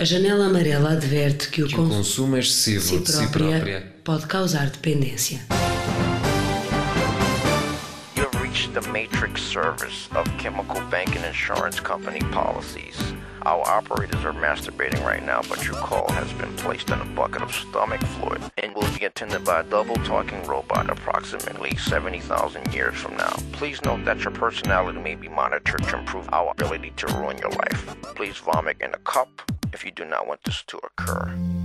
A janela amarela adverte que o, que o consumo excessivo si de si própria pode causar dependência. Reached the matrix service of Chemical Bank and Insurance Company policies. Our operators are masturbating right now, but your call has been placed in a bucket of stomach fluid and will be attended by a double talking robot approximately 70,000 years from now. Please note that your personality may be monitored to improve our ability to ruin your life. Please vomit in a cup if you do not want this to occur.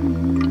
Mm-hmm.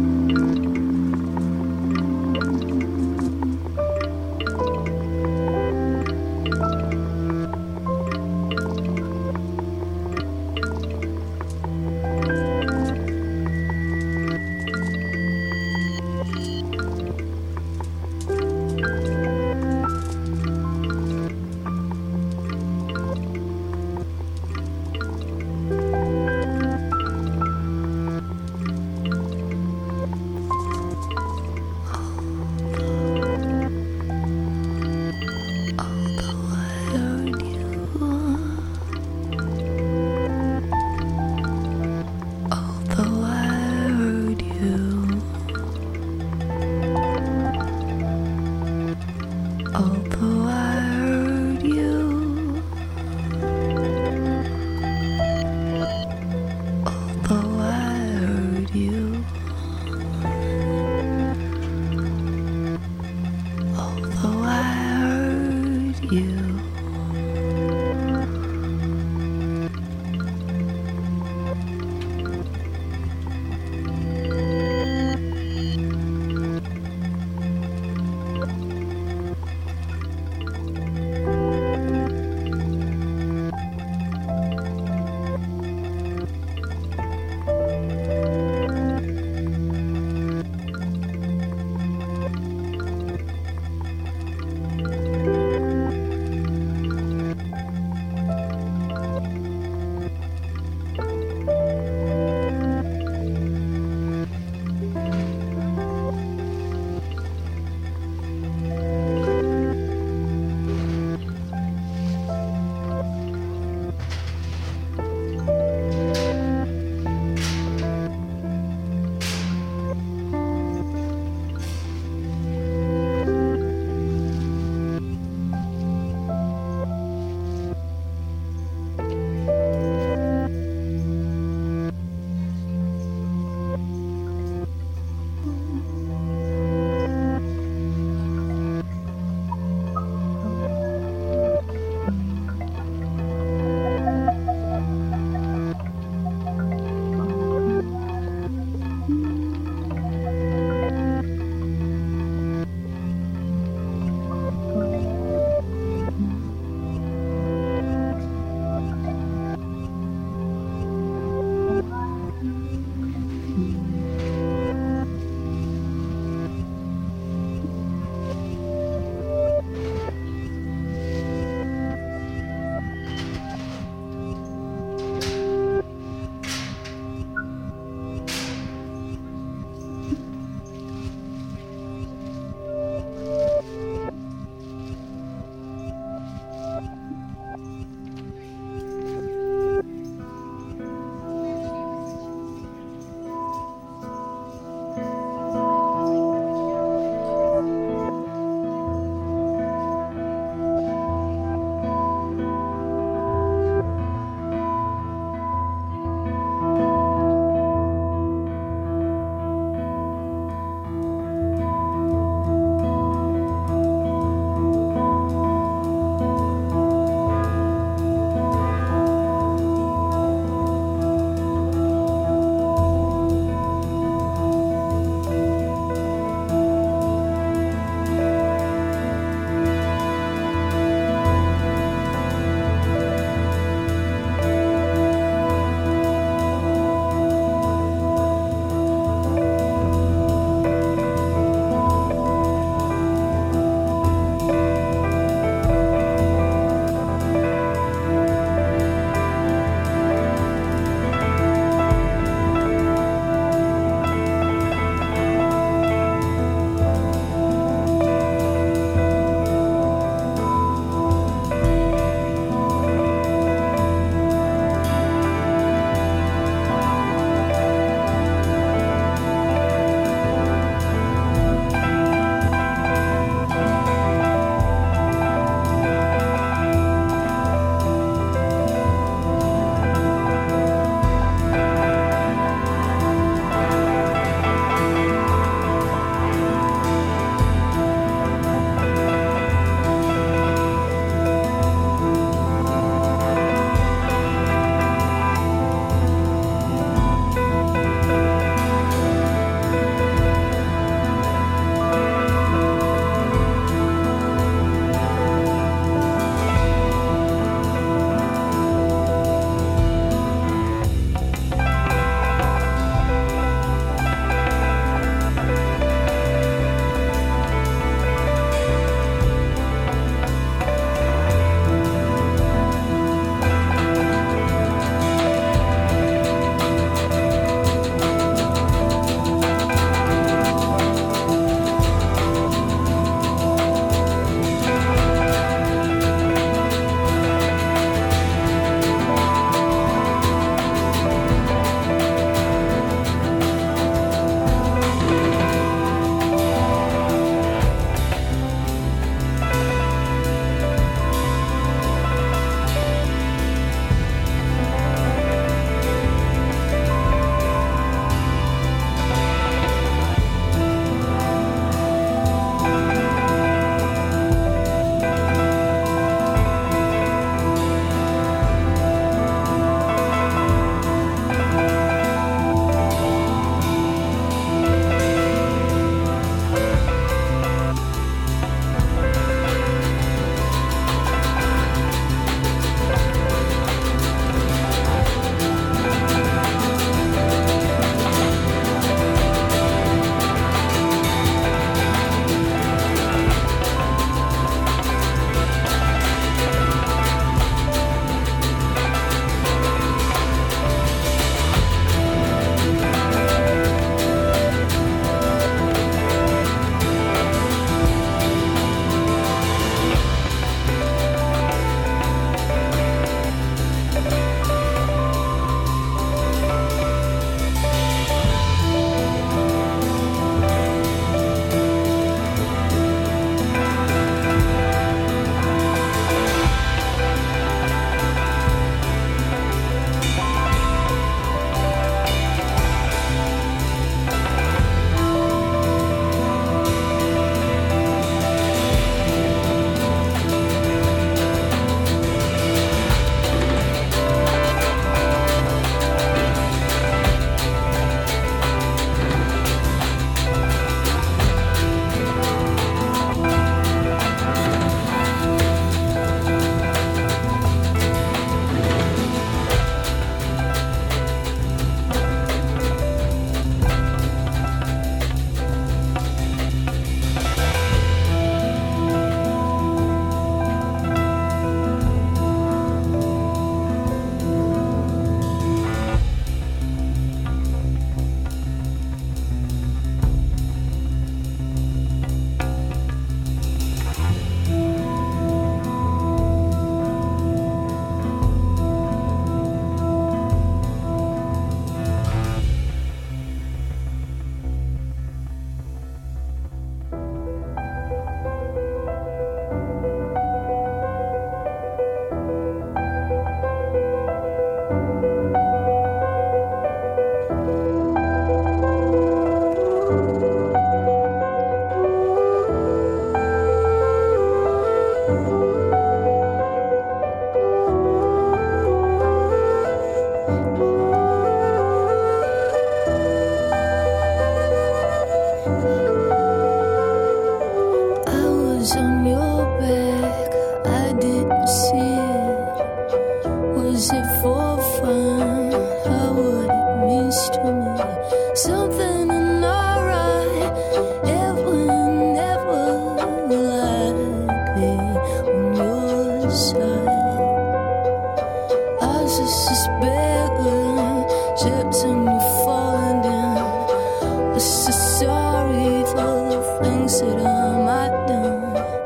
am I done?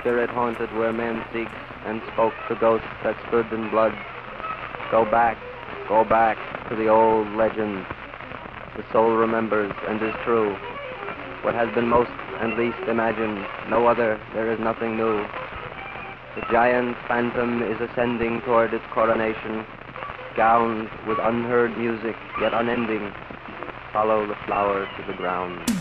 Spirit haunted where man seeks and spoke the ghosts that stood in blood. Go back, go back to the old legend. The soul remembers and is true. What has been most and least imagined, no other, there is nothing new. The giant phantom is ascending toward its coronation, gowned with unheard music, yet unending. Follow the flower to the ground.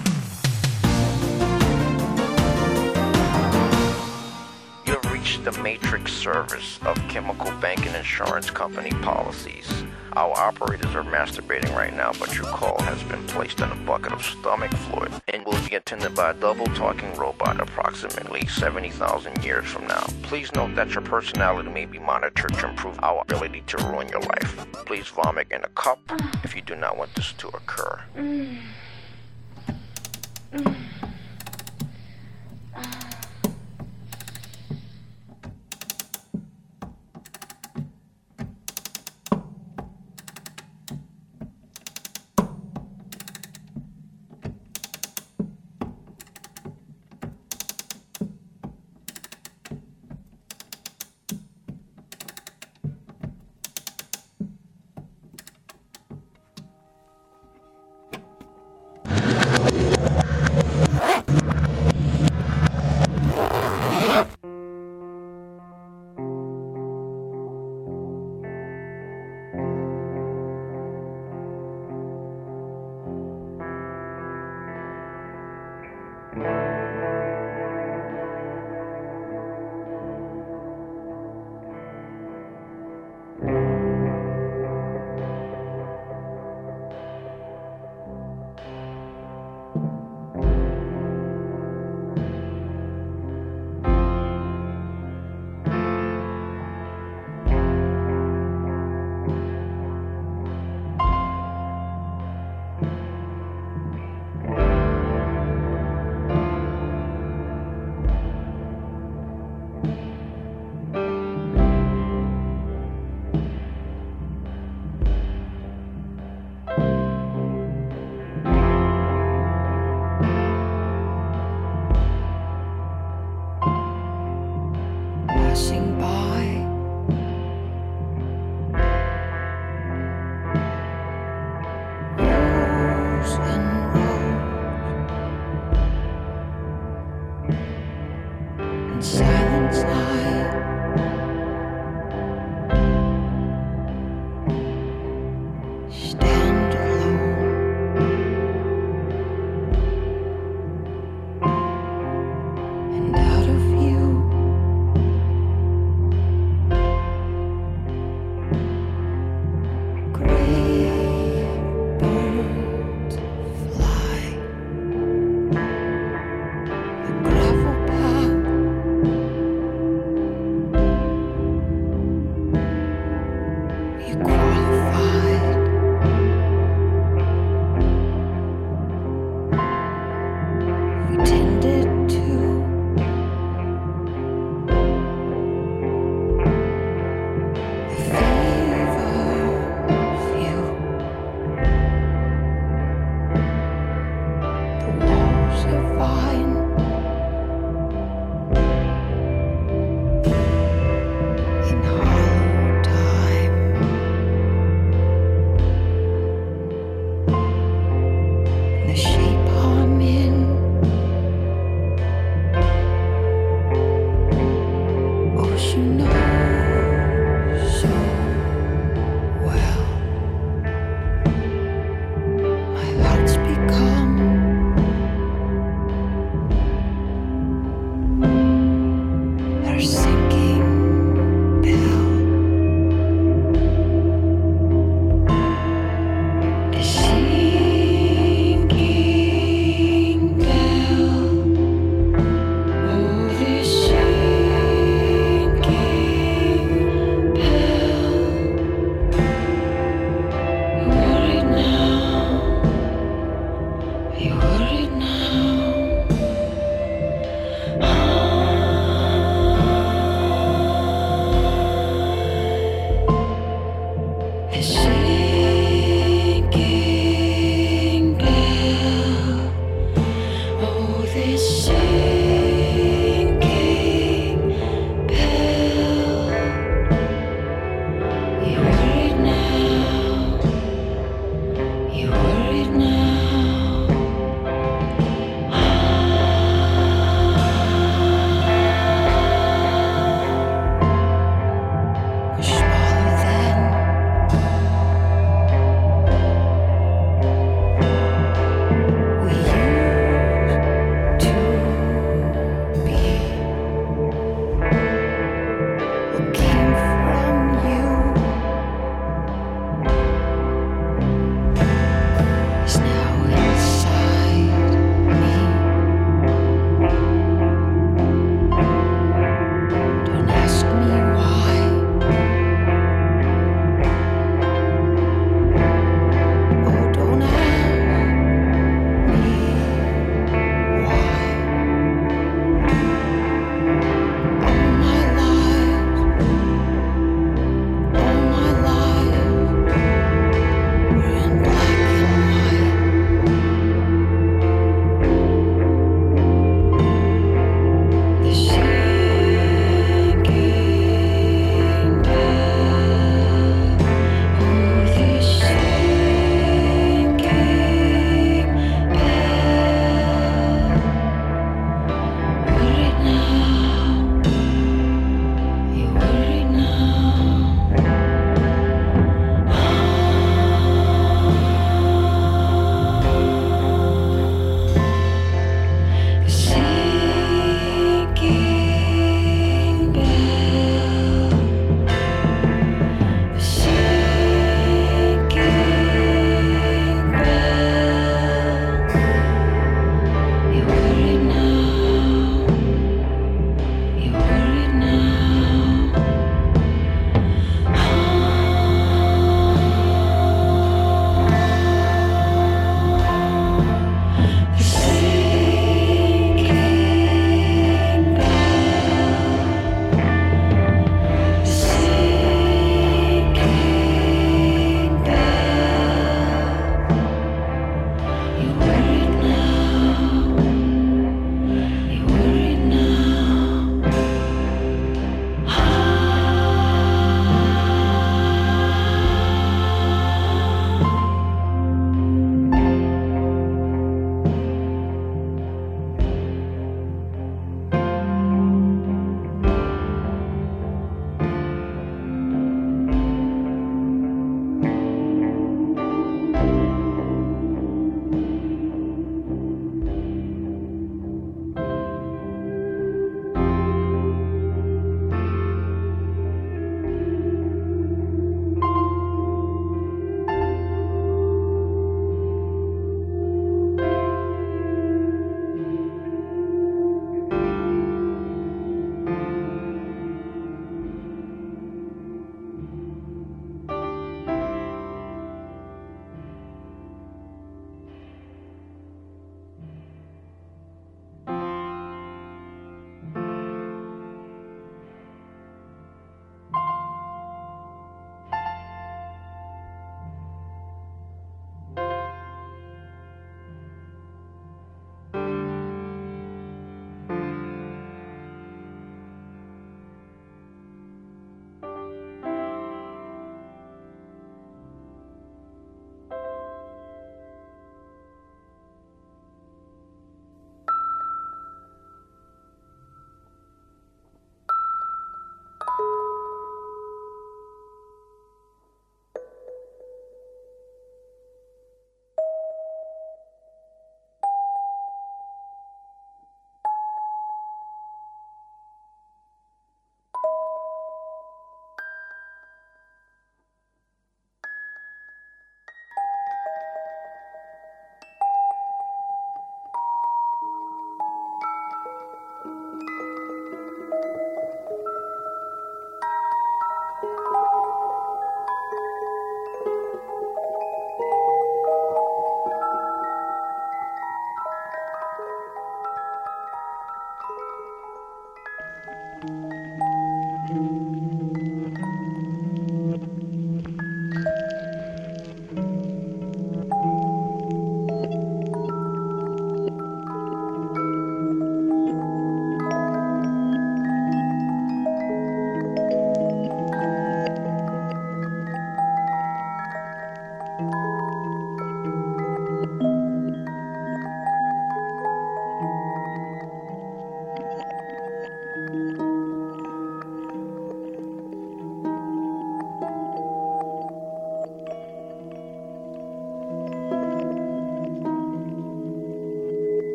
The matrix service of Chemical Bank and Insurance Company policies. Our operators are masturbating right now, but your call has been placed in a bucket of stomach fluid and will be attended by a double talking robot approximately 70,000 years from now. Please note that your personality may be monitored to improve our ability to ruin your life. Please vomit in a cup if you do not want this to occur. passing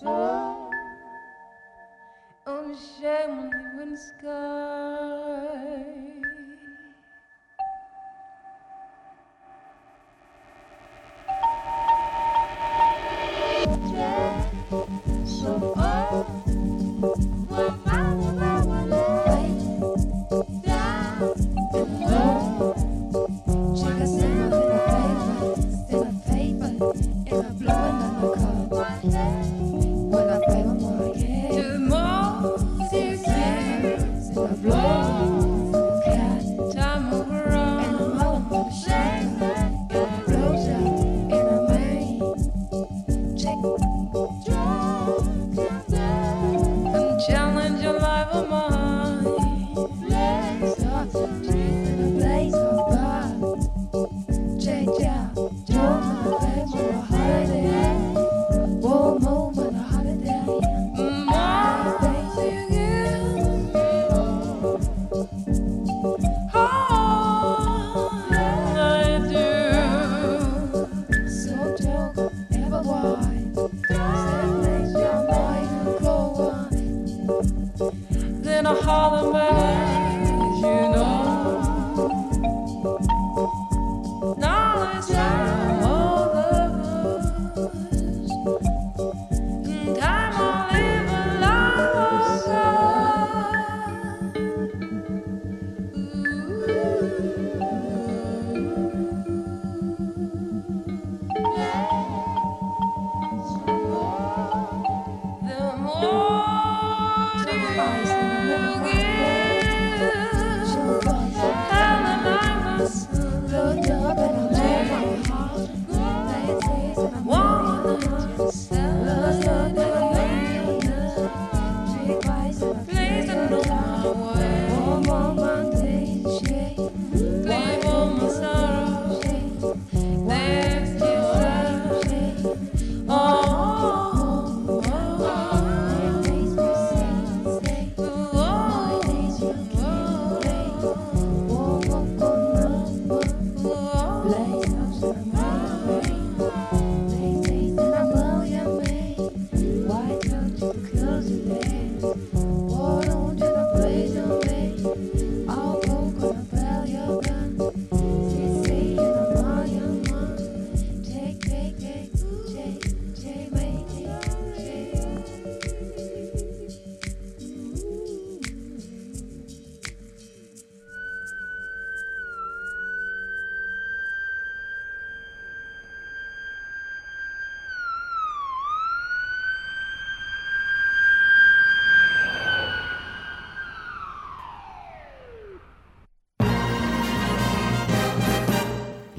floor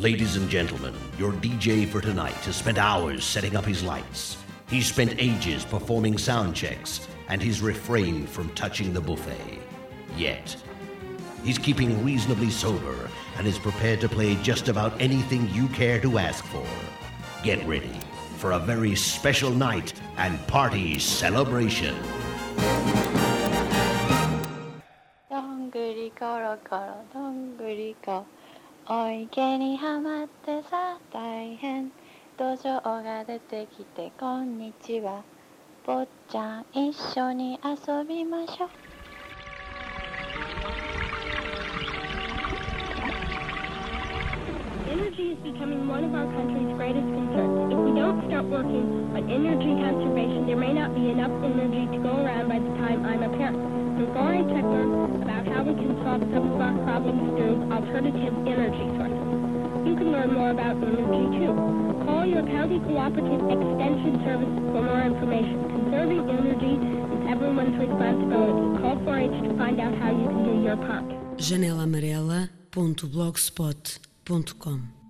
Ladies and gentlemen, your DJ for tonight has spent hours setting up his lights. He's spent ages performing sound checks, and he's refrained from touching the buffet. Yet. He's keeping reasonably sober and is prepared to play just about anything you care to ask for. Get ready for a very special night and party celebration. どお池にはまってさ大変土壌が出てきてこんにちは坊ちゃん一緒に遊びましょう Energy is becoming one of our country's greatest concerns. Don't start working on energy conservation, there may not be enough energy to go around by the time I'm a parent. Going to learn about how we can solve some of our problems through alternative energy sources. You can learn more about energy too. Call your county cooperative extension service for more information. Conserving energy is everyone's responsibility. Call 4-H to find out how you can do your part. janelaamarela.blogspot.com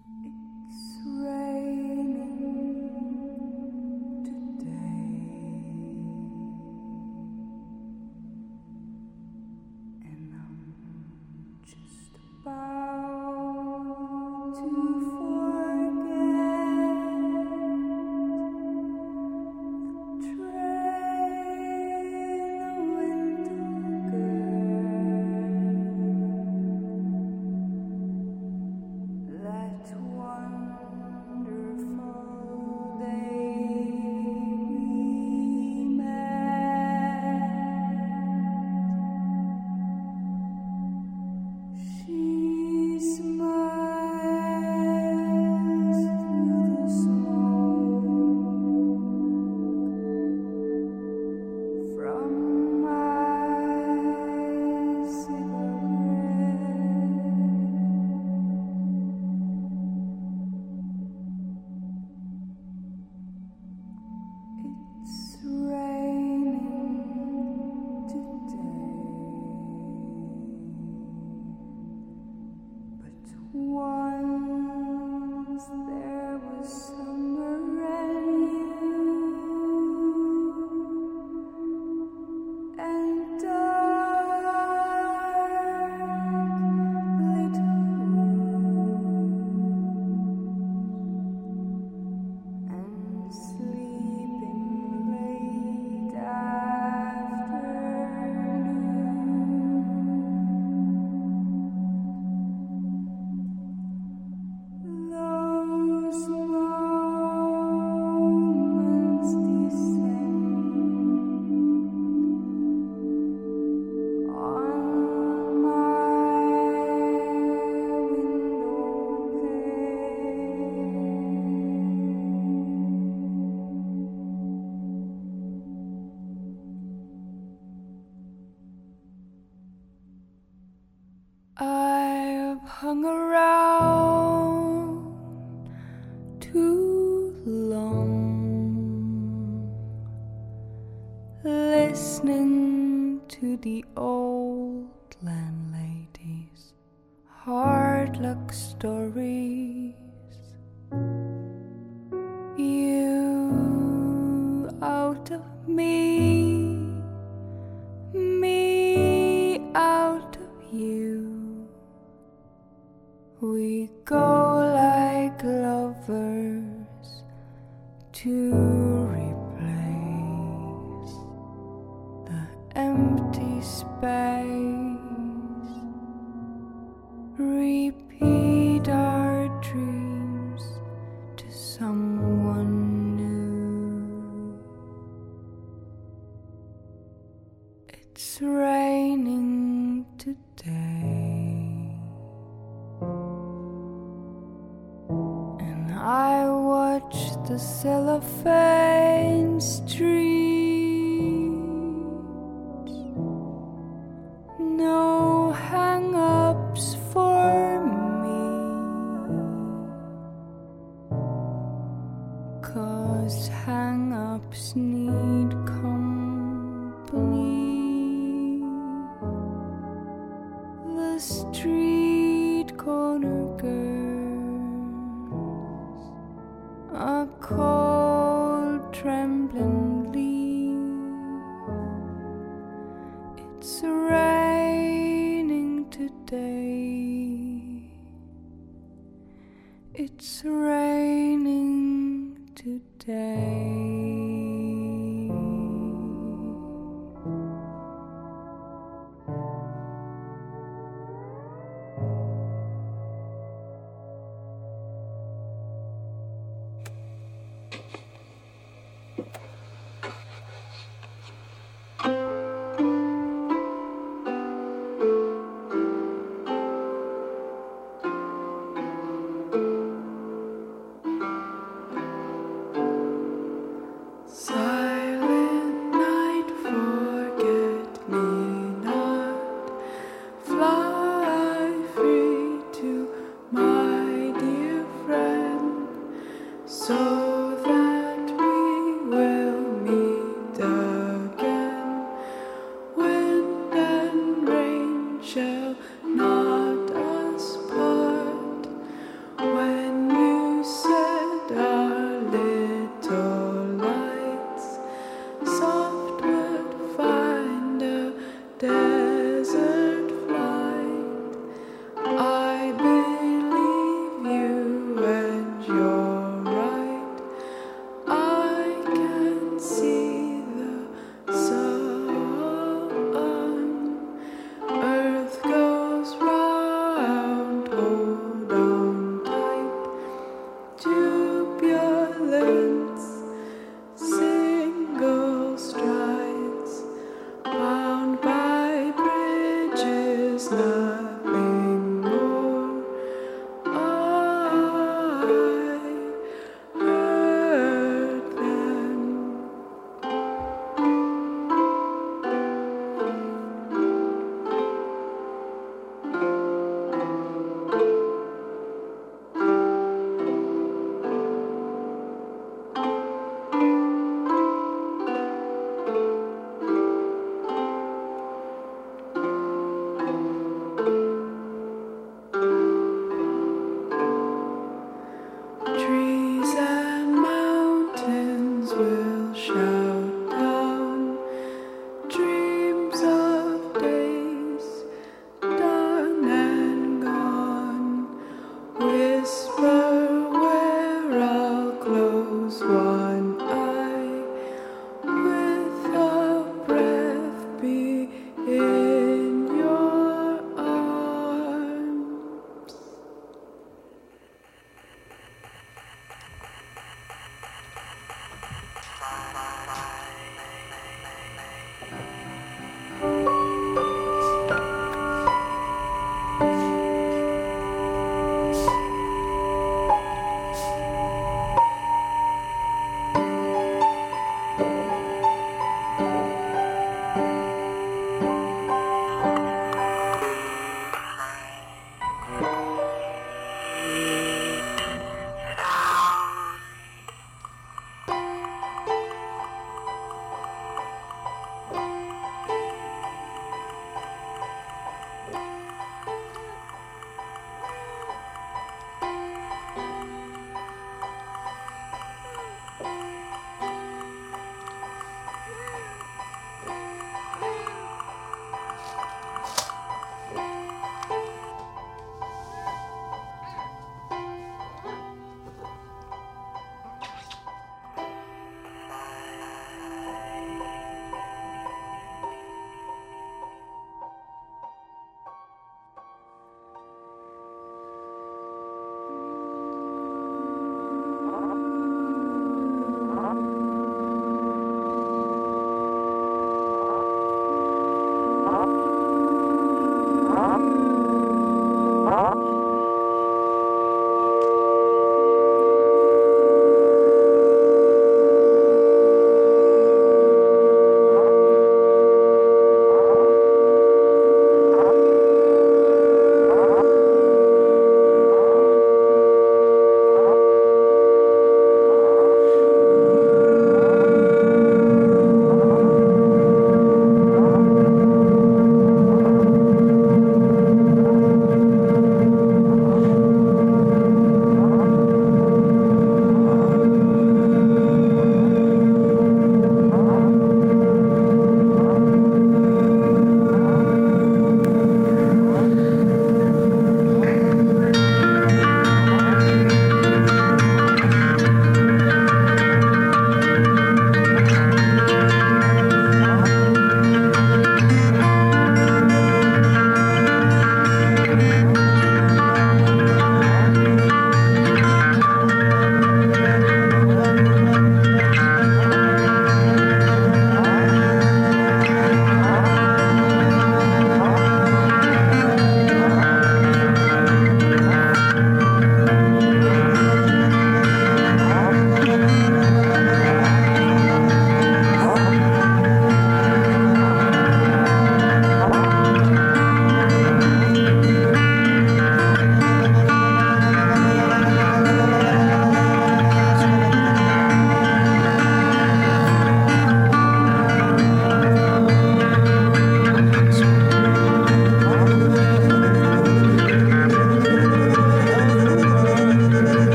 empty space.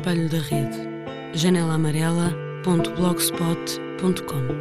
Espelho da rede. janelaamarela.blogspot.com